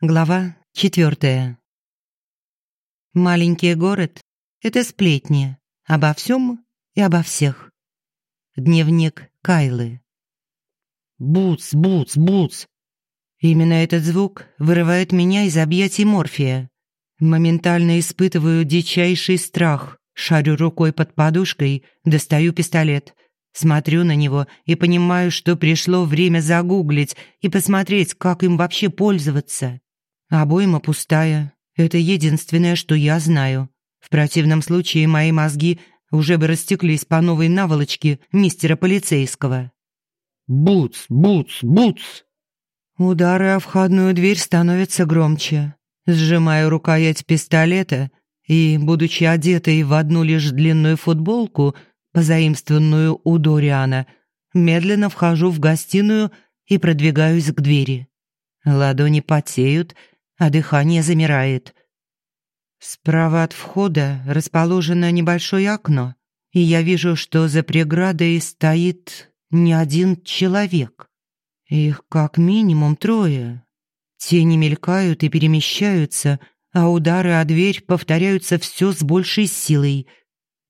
Глава четвертая. Маленький город — это сплетни обо всем и обо всех. Дневник Кайлы. Буц, буц, буц. Именно этот звук вырывает меня из объятий морфия. Моментально испытываю дичайший страх, шарю рукой под подушкой, достаю пистолет. Смотрю на него и понимаю, что пришло время загуглить и посмотреть, как им вообще пользоваться. Обойма пустая. Это единственное, что я знаю. В противном случае мои мозги уже бы растеклись по новой наволочке мистера полицейского. «Буц! Буц! Буц!» Удары о входную дверь становятся громче. Сжимаю рукоять пистолета и, будучи одетой в одну лишь длинную футболку, позаимствованную у Дориана, медленно вхожу в гостиную и продвигаюсь к двери. Ладони потеют, а дыхание замирает. Справа от входа расположено небольшое окно, и я вижу, что за преградой стоит не один человек. Их как минимум трое. Тени мелькают и перемещаются, а удары о дверь повторяются все с большей силой.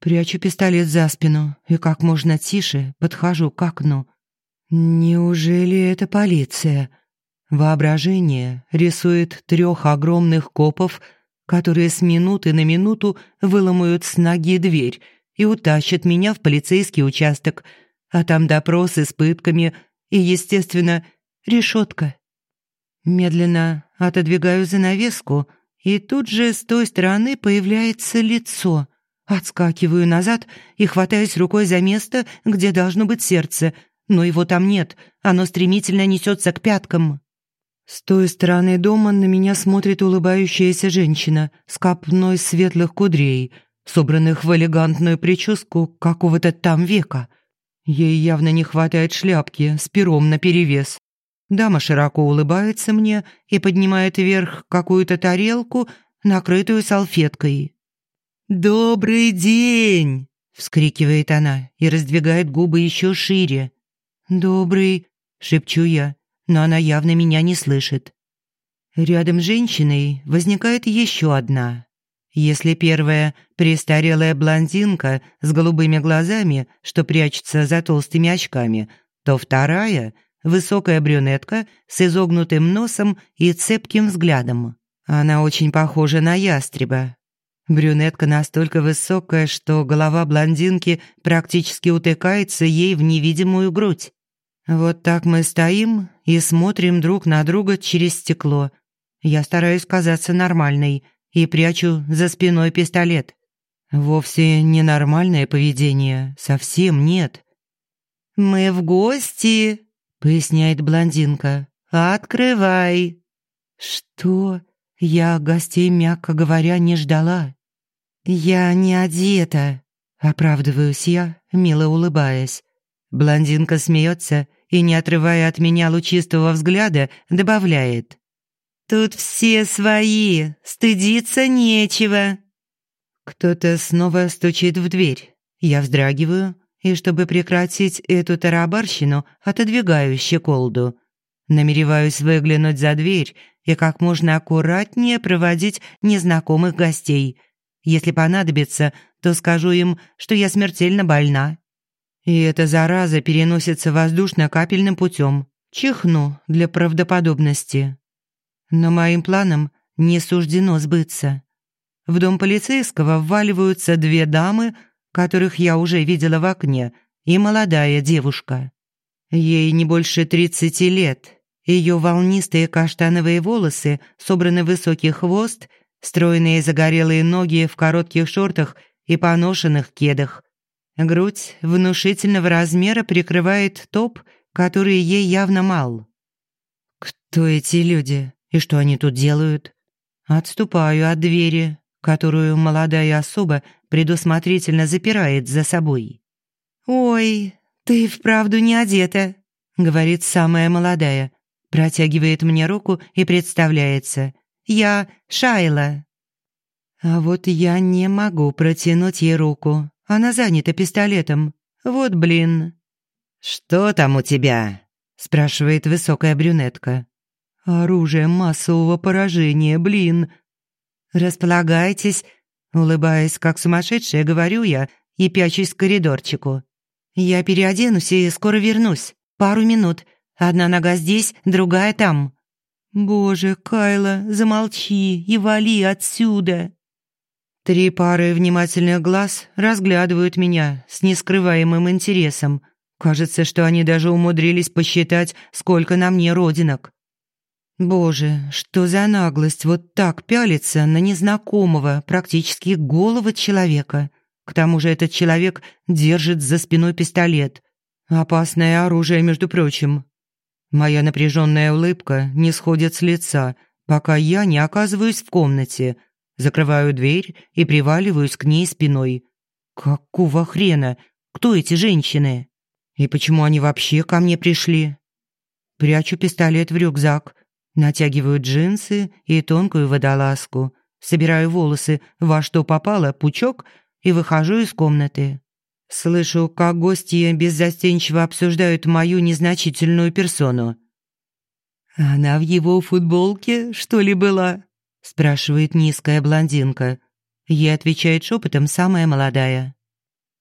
Прячу пистолет за спину и как можно тише подхожу к окну. Неужели это полиция? Воображение рисует трех огромных копов, которые с минуты на минуту выломают с ноги дверь и утащат меня в полицейский участок, а там допросы с пытками и, естественно, решетка. Медленно отодвигаю занавеску, и тут же с той стороны появляется лицо. Отскакиваю назад и хватаюсь рукой за место, где должно быть сердце, но его там нет, оно стремительно несется к пяткам. С той стороны дома на меня смотрит улыбающаяся женщина с копной светлых кудрей, собранных в элегантную прическу какого-то там века. Ей явно не хватает шляпки с пером наперевес. Дама широко улыбается мне и поднимает вверх какую-то тарелку, накрытую салфеткой. «Добрый день!» — вскрикивает она и раздвигает губы еще шире. «Добрый!» — шепчу я но она явно меня не слышит. Рядом с женщиной возникает еще одна. Если первая – престарелая блондинка с голубыми глазами, что прячется за толстыми очками, то вторая – высокая брюнетка с изогнутым носом и цепким взглядом. Она очень похожа на ястреба. Брюнетка настолько высокая, что голова блондинки практически утыкается ей в невидимую грудь. Вот так мы стоим и смотрим друг на друга через стекло. Я стараюсь казаться нормальной и прячу за спиной пистолет. Вовсе не нормальное поведение, совсем нет. «Мы в гости», — поясняет блондинка. «Открывай». «Что? Я гостей, мягко говоря, не ждала». «Я не одета», — оправдываюсь я, мило улыбаясь. Блондинка смеется и, не отрывая от меня лучистого взгляда, добавляет. «Тут все свои, стыдиться нечего». Кто-то снова стучит в дверь. Я вздрагиваю и, чтобы прекратить эту тарабарщину, отодвигаю щеколду. Намереваюсь выглянуть за дверь и как можно аккуратнее проводить незнакомых гостей. Если понадобится, то скажу им, что я смертельно больна и эта зараза переносится воздушно-капельным путем. Чихну для правдоподобности. Но моим планам не суждено сбыться. В дом полицейского вваливаются две дамы, которых я уже видела в окне, и молодая девушка. Ей не больше тридцати лет. Ее волнистые каштановые волосы собраны в высокий хвост, стройные загорелые ноги в коротких шортах и поношенных кедах. Грудь внушительного размера прикрывает топ, который ей явно мал. Кто эти люди и что они тут делают? Отступаю от двери, которую молодая особа предусмотрительно запирает за собой. «Ой, ты вправду не одета», — говорит самая молодая. Протягивает мне руку и представляется. «Я Шайла». А вот я не могу протянуть ей руку, она занята пистолетом. Вот блин. «Что там у тебя?» – спрашивает высокая брюнетка. Оружие массового поражения, блин. «Располагайтесь», улыбаясь, как сумасшедшая, говорю я и пячусь к коридорчику. «Я переоденусь и скоро вернусь. Пару минут. Одна нога здесь, другая там». «Боже, Кайла, замолчи и вали отсюда!» Три пары внимательных глаз разглядывают меня с нескрываемым интересом. Кажется, что они даже умудрились посчитать, сколько на мне родинок. Боже, что за наглость вот так пялиться на незнакомого, практически голого человека. К тому же этот человек держит за спиной пистолет. Опасное оружие, между прочим. Моя напряженная улыбка не сходит с лица, пока я не оказываюсь в комнате – Закрываю дверь и приваливаюсь к ней спиной. Какого хрена? Кто эти женщины? И почему они вообще ко мне пришли? Прячу пистолет в рюкзак, натягиваю джинсы и тонкую водолазку, собираю волосы во что попало, пучок, и выхожу из комнаты. Слышу, как гости беззастенчиво обсуждают мою незначительную персону. «Она в его футболке, что ли, была?» Спрашивает низкая блондинка. Ей отвечает шепотом самая молодая.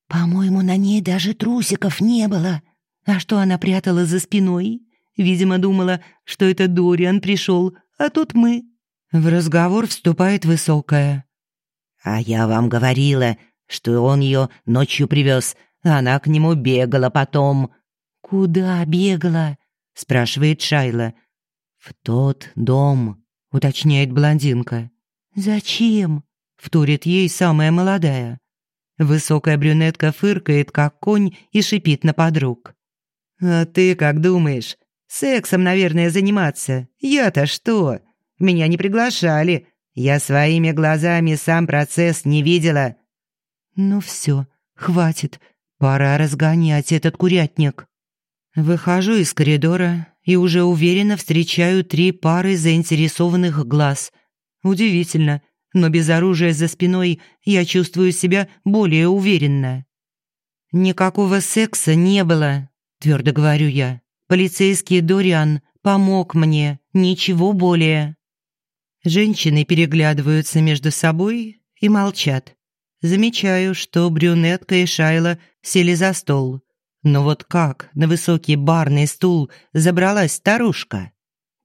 «По-моему, на ней даже трусиков не было. А что она прятала за спиной? Видимо, думала, что это Дориан пришел, а тут мы». В разговор вступает высокая. «А я вам говорила, что он ее ночью привез, а она к нему бегала потом». «Куда бегала?» — спрашивает Шайла. «В тот дом», — уточняет блондинка. «Зачем?» — вторит ей самая молодая. Высокая брюнетка фыркает, как конь, и шипит на подруг. «А ты как думаешь? Сексом, наверное, заниматься. Я-то что? Меня не приглашали. Я своими глазами сам процесс не видела». «Ну все, хватит. Пора разгонять этот курятник». Выхожу из коридора и уже уверенно встречаю три пары заинтересованных глаз. Удивительно, но без оружия за спиной я чувствую себя более уверенно. «Никакого секса не было», — твердо говорю я. «Полицейский Дориан помог мне, ничего более». Женщины переглядываются между собой и молчат. Замечаю, что брюнетка и Шайла сели за стол. Но вот как на высокий барный стул забралась старушка?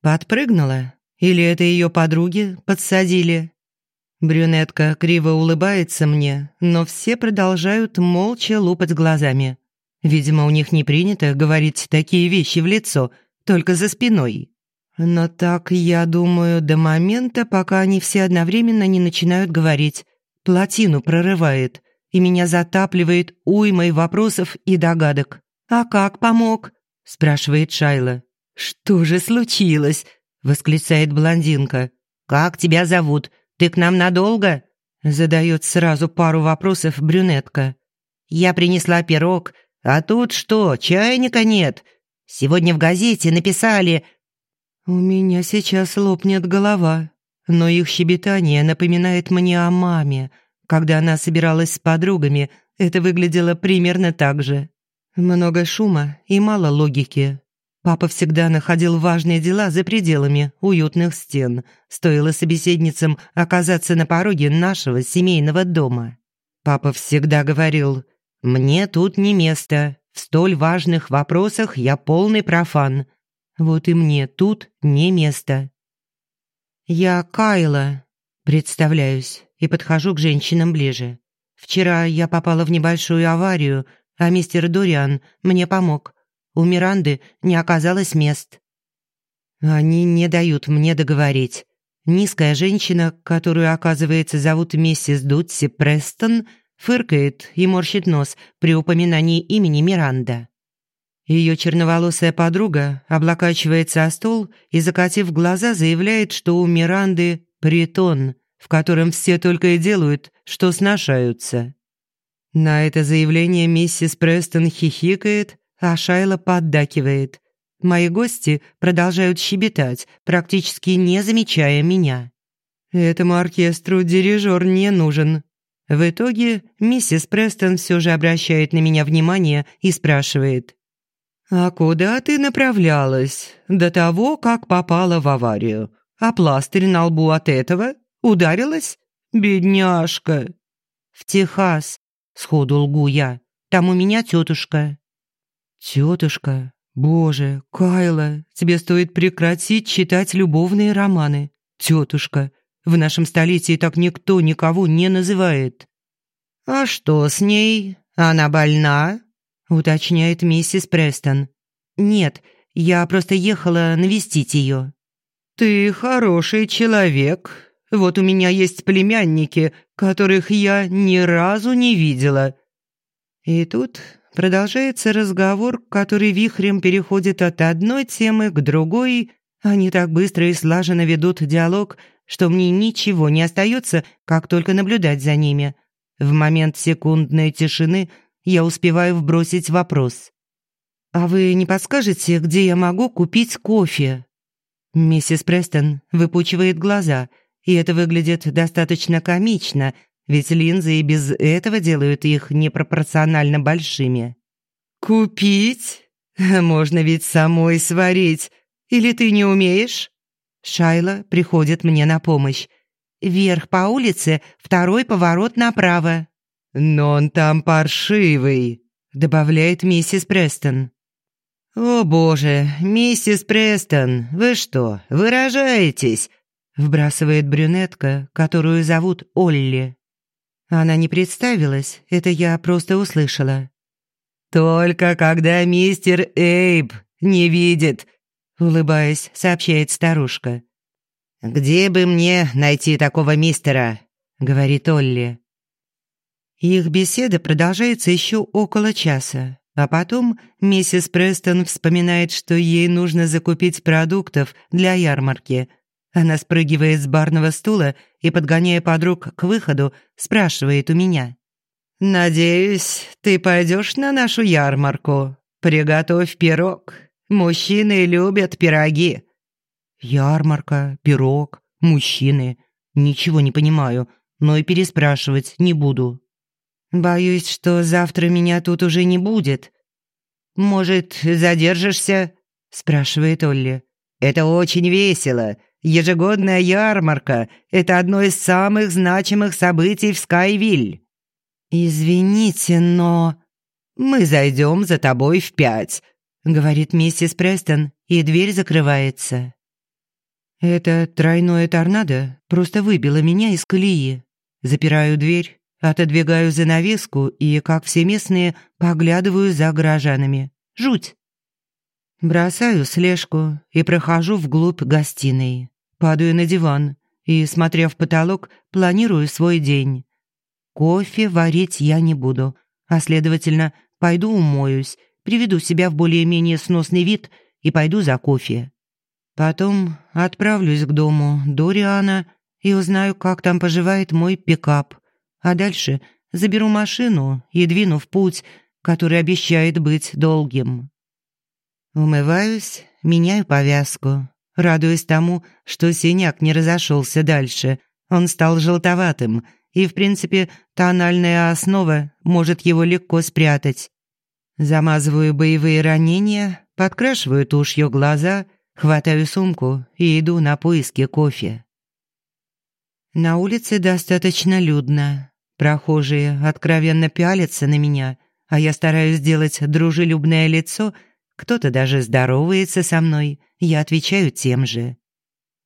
Подпрыгнула? Или это ее подруги подсадили? Брюнетка криво улыбается мне, но все продолжают молча лупать глазами. Видимо, у них не принято говорить такие вещи в лицо, только за спиной. Но так, я думаю, до момента, пока они все одновременно не начинают говорить. Плотину прорывает и меня затапливает уймой вопросов и догадок. «А как помог?» – спрашивает Шайла. «Что же случилось?» – восклицает блондинка. «Как тебя зовут? Ты к нам надолго?» – задает сразу пару вопросов брюнетка. «Я принесла пирог, а тут что, чайника нет? Сегодня в газете написали...» «У меня сейчас лопнет голова, но их щебетание напоминает мне о маме – когда она собиралась с подругами, это выглядело примерно так же. Много шума и мало логики. Папа всегда находил важные дела за пределами уютных стен, стоило собеседницам оказаться на пороге нашего семейного дома. Папа всегда говорил «Мне тут не место, в столь важных вопросах я полный профан. Вот и мне тут не место». «Я Кайла», представляюсь и подхожу к женщинам ближе. Вчера я попала в небольшую аварию, а мистер Дориан мне помог. У Миранды не оказалось мест. Они не дают мне договорить. Низкая женщина, которую, оказывается, зовут миссис Дутси Престон, фыркает и морщит нос при упоминании имени Миранда. Ее черноволосая подруга облокачивается о стол и, закатив глаза, заявляет, что у Миранды притон, в котором все только и делают, что сношаются. На это заявление миссис Престон хихикает, а Шайла поддакивает. Мои гости продолжают щебетать, практически не замечая меня. Этому оркестру дирижер не нужен. В итоге миссис Престон все же обращает на меня внимание и спрашивает. «А куда ты направлялась до того, как попала в аварию? А пластырь на лбу от этого? Ударилась? Бедняжка!» «В Техас», — сходу лгу я. «Там у меня тетушка». «Тетушка? Боже, Кайла, тебе стоит прекратить читать любовные романы. Тетушка, в нашем столетии так никто никого не называет». «А что с ней? Она больна?» — уточняет миссис Престон. «Нет, я просто ехала навестить ее». «Ты хороший человек. Вот у меня есть племянники, которых я ни разу не видела». И тут продолжается разговор, который вихрем переходит от одной темы к другой. Они так быстро и слаженно ведут диалог, что мне ничего не остается, как только наблюдать за ними. В момент секундной тишины я успеваю вбросить вопрос. «А вы не подскажете, где я могу купить кофе?» Миссис Престон выпучивает глаза, и это выглядит достаточно комично, ведь линзы и без этого делают их непропорционально большими. «Купить? Можно ведь самой сварить. Или ты не умеешь?» Шайла приходит мне на помощь. «Вверх по улице, второй поворот направо». «Но он там паршивый», — добавляет миссис Престон. «О боже, миссис Престон, вы что, выражаетесь?» — вбрасывает брюнетка, которую зовут Олли. Она не представилась, это я просто услышала. «Только когда мистер Эйб не видит», — улыбаясь, сообщает старушка. «Где бы мне найти такого мистера?» — говорит Олли. Их беседа продолжается еще около часа, а потом миссис Престон вспоминает, что ей нужно закупить продуктов для ярмарки — она спрыгивает с барного стула и, подгоняя подруг к выходу, спрашивает у меня. «Надеюсь, ты пойдешь на нашу ярмарку? Приготовь пирог. Мужчины любят пироги». «Ярмарка, пирог, мужчины. Ничего не понимаю, но и переспрашивать не буду». «Боюсь, что завтра меня тут уже не будет». «Может, задержишься?» – спрашивает Олли. «Это очень весело. Ежегодная ярмарка – это одно из самых значимых событий в Скайвиль. «Извините, но...» «Мы зайдем за тобой в пять», – говорит миссис Престон, и дверь закрывается. Это тройное торнадо просто выбило меня из колеи. Запираю дверь, отодвигаю занавеску и, как все местные, поглядываю за горожанами. Жуть! Бросаю слежку и прохожу вглубь гостиной. Падаю на диван и, смотря в потолок, планирую свой день. Кофе варить я не буду, а, следовательно, пойду умоюсь, приведу себя в более-менее сносный вид и пойду за кофе. Потом отправлюсь к дому Дориана и узнаю, как там поживает мой пикап. А дальше заберу машину и двину в путь, который обещает быть долгим. Умываюсь, меняю повязку, радуясь тому, что синяк не разошелся дальше. Он стал желтоватым, и, в принципе, тональная основа может его легко спрятать. Замазываю боевые ранения, подкрашиваю тушью глаза, хватаю сумку и иду на поиски кофе. На улице достаточно людно. Прохожие откровенно пялятся на меня, а я стараюсь сделать дружелюбное лицо – кто-то даже здоровается со мной, я отвечаю тем же.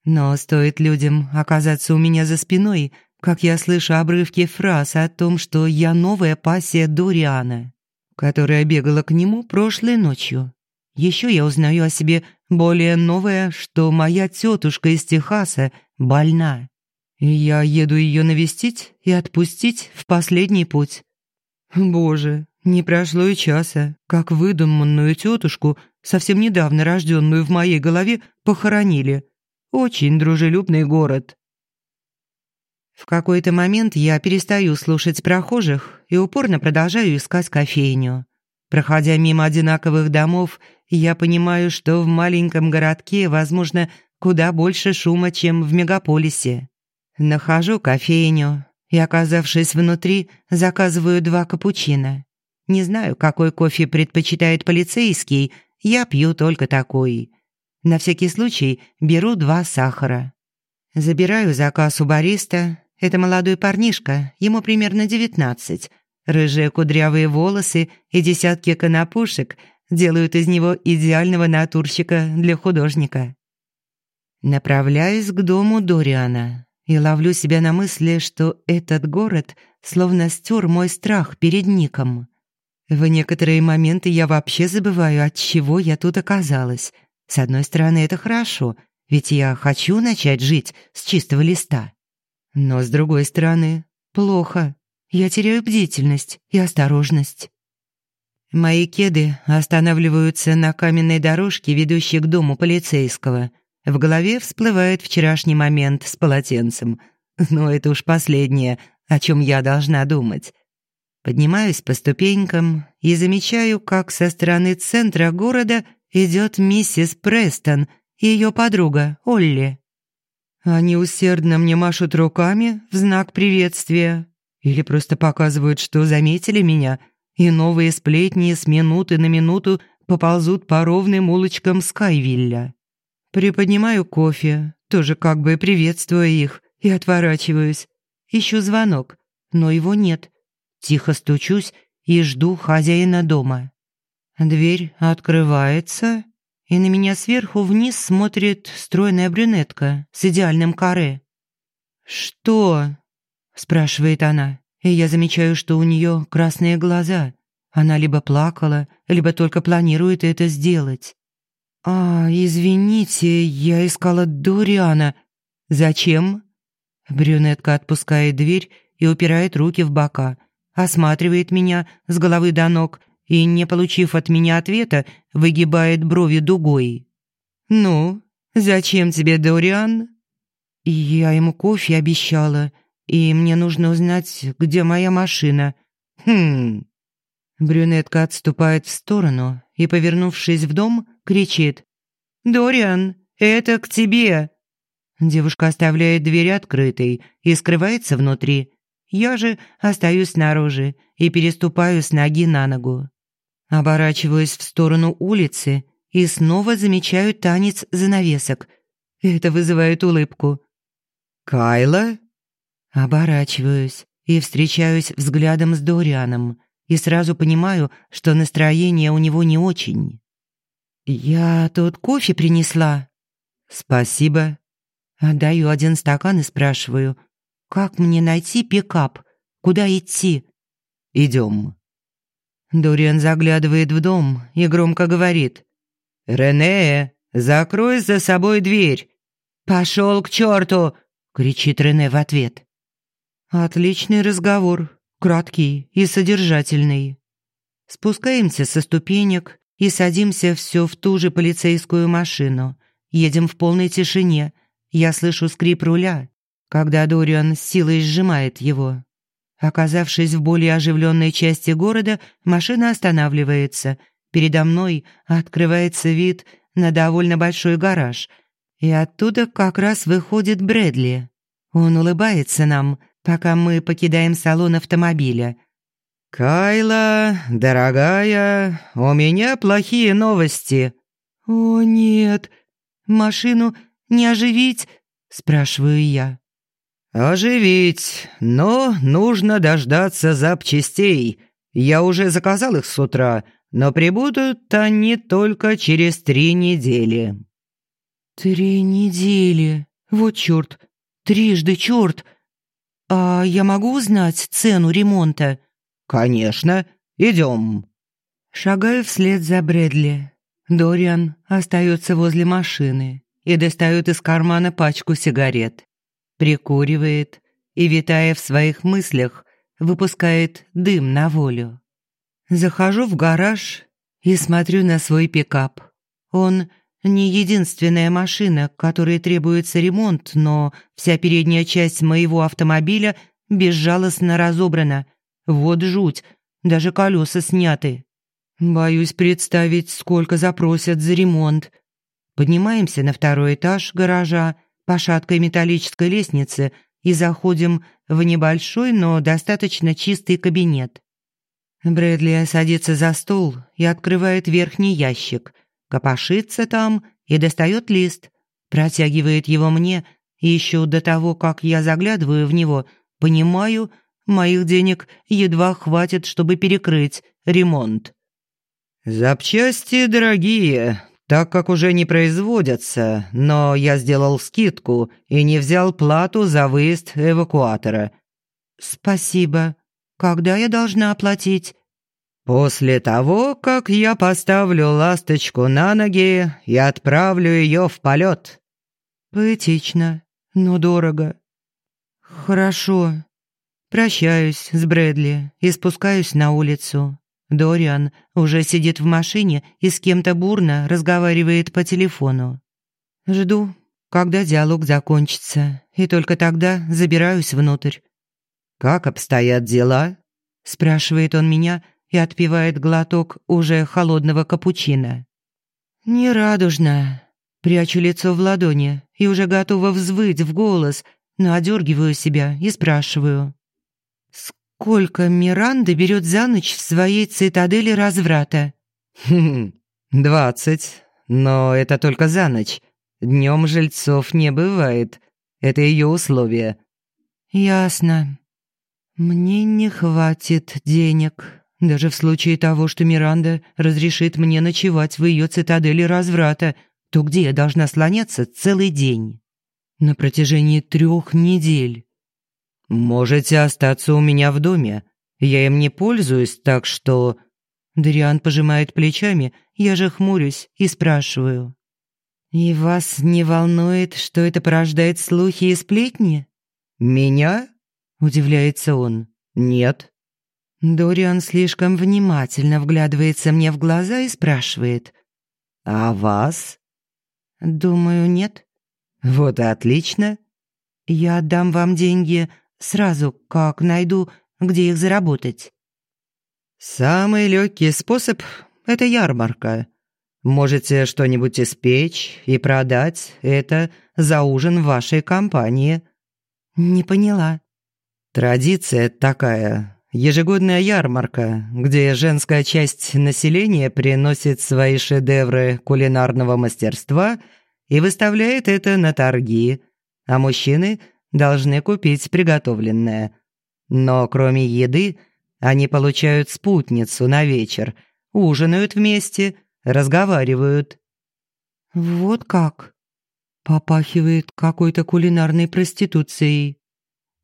Но стоит людям оказаться у меня за спиной, как я слышу обрывки фраз о том, что я новая пассия Дориана, которая бегала к нему прошлой ночью. Еще я узнаю о себе более новое, что моя тетушка из Техаса больна. Я еду ее навестить и отпустить в последний путь. Боже, не прошло и часа, как выдуманную тетушку, совсем недавно рожденную в моей голове, похоронили. Очень дружелюбный город. В какой-то момент я перестаю слушать прохожих и упорно продолжаю искать кофейню. Проходя мимо одинаковых домов, я понимаю, что в маленьком городке, возможно, куда больше шума, чем в мегаполисе. Нахожу кофейню и, оказавшись внутри, заказываю два капучино. Не знаю, какой кофе предпочитает полицейский, я пью только такой. На всякий случай беру два сахара. Забираю заказ у бариста. Это молодой парнишка, ему примерно девятнадцать. Рыжие кудрявые волосы и десятки конопушек делают из него идеального натурщика для художника. Направляюсь к дому Дориана и ловлю себя на мысли, что этот город словно стер мой страх перед Ником. В некоторые моменты я вообще забываю, от чего я тут оказалась. С одной стороны, это хорошо, ведь я хочу начать жить с чистого листа. Но с другой стороны, плохо, я теряю бдительность и осторожность. Мои кеды останавливаются на каменной дорожке, ведущей к дому полицейского. В голове всплывает вчерашний момент с полотенцем. Но это уж последнее, о чем я должна думать. Поднимаюсь по ступенькам и замечаю, как со стороны центра города идет миссис Престон и ее подруга Олли. Они усердно мне машут руками в знак приветствия, или просто показывают, что заметили меня, и новые сплетни с минуты на минуту поползут по ровным улочкам Скайвилля. Приподнимаю кофе, тоже как бы приветствуя их, и отворачиваюсь. Ищу звонок, но его нет. Тихо стучусь и жду хозяина дома. Дверь открывается, и на меня сверху вниз смотрит стройная брюнетка с идеальным каре. «Что?» спрашивает она, и я замечаю, что у нее красные глаза. Она либо плакала, либо только планирует это сделать. «А, извините, я искала Дориана. Зачем?» Брюнетка отпускает дверь и упирает руки в бока, осматривает меня с головы до ног и, не получив от меня ответа, выгибает брови дугой. «Ну, зачем тебе Дориан?» «Я ему кофе обещала», и мне нужно узнать, где моя машина. Хм. Брюнетка отступает в сторону и, повернувшись в дом, кричит: "Дориан, это к тебе!" Девушка оставляет дверь открытой и скрывается внутри. Я же остаюсь снаружи и переступаю с ноги на ногу. Оборачиваюсь в сторону улицы и снова замечаю танец занавесок. Это вызывает улыбку. «Кайла?» Оборачиваюсь и встречаюсь взглядом с Дорианом, и сразу понимаю, что настроение у него не очень. «Я тут кофе принесла». «Спасибо». Отдаю один стакан и спрашиваю, «Как мне найти пикап? Куда идти?» «Идем». Дориан заглядывает в дом и громко говорит, «Рене, закрой за собой дверь». «Пошел к черту!» — кричит Рене в ответ. Отличный разговор, краткий и содержательный. Спускаемся со ступенек и садимся все в ту же полицейскую машину. Едем в полной тишине. Я слышу скрип руля, когда Дориан с силой сжимает его. Оказавшись в более оживленной части города, машина останавливается. Передо мной открывается вид на довольно большой гараж, и оттуда как раз выходит Брэдли. Он улыбается нам, пока мы покидаем салон автомобиля. «Кайла, дорогая, у меня плохие новости». «О, нет, машину не оживить?» – спрашиваю я. «Оживить, но нужно дождаться запчастей. Я уже заказал их с утра, но прибудут они только через три недели». «Три недели? Вот чёрт! Трижды чёрт!» «А я могу узнать цену ремонта?» «Конечно. Идем». Шагаю вслед за Брэдли. Дориан остается возле машины и достает из кармана пачку сигарет. Прикуривает и, витая в своих мыслях, выпускает дым на волю. Захожу в гараж и смотрю на свой пикап. Он не единственная машина, которой требуется ремонт, но вся передняя часть моего автомобиля безжалостно разобрана. Вот жуть, даже колеса сняты. Боюсь представить, сколько запросят за ремонт. Поднимаемся на второй этаж гаража по шаткой металлической лестнице и заходим в небольшой, но достаточно чистый кабинет. Брэдли садится за стол и открывает верхний ящик – копошится там и достает лист, протягивает его мне, и еще до того, как я заглядываю в него, понимаю, моих денег едва хватит, чтобы перекрыть ремонт. «Запчасти дорогие, так как уже не производятся, но я сделал скидку и не взял плату за выезд эвакуатора». «Спасибо. Когда я должна оплатить?» «После того, как я поставлю ласточку на ноги и отправлю ее в полет». «Поэтично, но дорого». «Хорошо. Прощаюсь с Брэдли и спускаюсь на улицу. Дориан уже сидит в машине и с кем-то бурно разговаривает по телефону. Жду, когда диалог закончится, и только тогда забираюсь внутрь. «Как обстоят дела?» – спрашивает он меня и отпивает глоток уже холодного капучино. «Нерадужно». Прячу лицо в ладони и уже готова взвыть в голос, но одергиваю себя и спрашиваю. Сколько Миранда берет за ночь в своей цитадели разврата? Хм, двадцать. Но это только за ночь. Днем жильцов не бывает. Это ее условие. Ясно. Мне не хватит денег. Даже в случае того, что Миранда разрешит мне ночевать в ее цитадели разврата, то где я должна слоняться целый день? На протяжении трех недель. «Можете остаться у меня в доме. Я им не пользуюсь, так что...» Дриан пожимает плечами, я же хмурюсь и спрашиваю. «И вас не волнует, что это порождает слухи и сплетни?» «Меня?» – удивляется он. «Нет». Дориан слишком внимательно вглядывается мне в глаза и спрашивает. «А вас?» «Думаю, нет». «Вот и отлично». «Я отдам вам деньги Сразу, как найду, где их заработать. Самый легкий способ – это ярмарка. Можете что-нибудь испечь и продать это за ужин в вашей компании. Не поняла. Традиция такая. Ежегодная ярмарка, где женская часть населения приносит свои шедевры кулинарного мастерства и выставляет это на торги, а мужчины – должны купить приготовленное. Но кроме еды, они получают спутницу на вечер, ужинают вместе, разговаривают. «Вот как?» Попахивает какой-то кулинарной проституцией.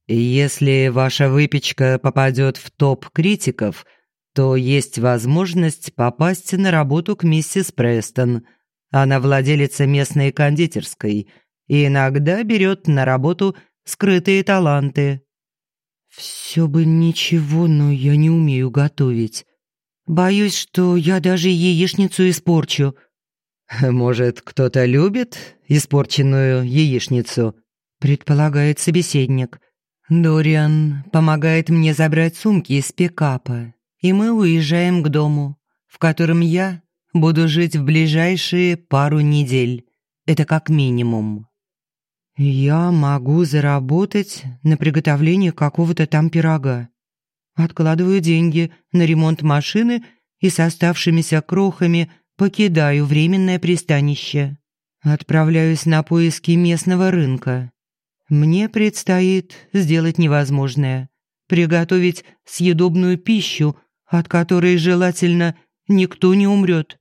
Если ваша выпечка попадет в топ критиков, то есть возможность попасть на работу к миссис Престон. Она владелица местной кондитерской и иногда берет на работу скрытые таланты. Все бы ничего, но я не умею готовить. Боюсь, что я даже яичницу испорчу. Может, кто-то любит испорченную яичницу? предполагает собеседник. Дориан помогает мне забрать сумки из пикапа, и мы уезжаем к дому, в котором я буду жить в ближайшие пару недель. Это как минимум. Я могу заработать на приготовлении какого-то там пирога. Откладываю деньги на ремонт машины и с оставшимися крохами покидаю временное пристанище. Отправляюсь на поиски местного рынка. Мне предстоит сделать невозможное – приготовить съедобную пищу, от которой желательно никто не умрет.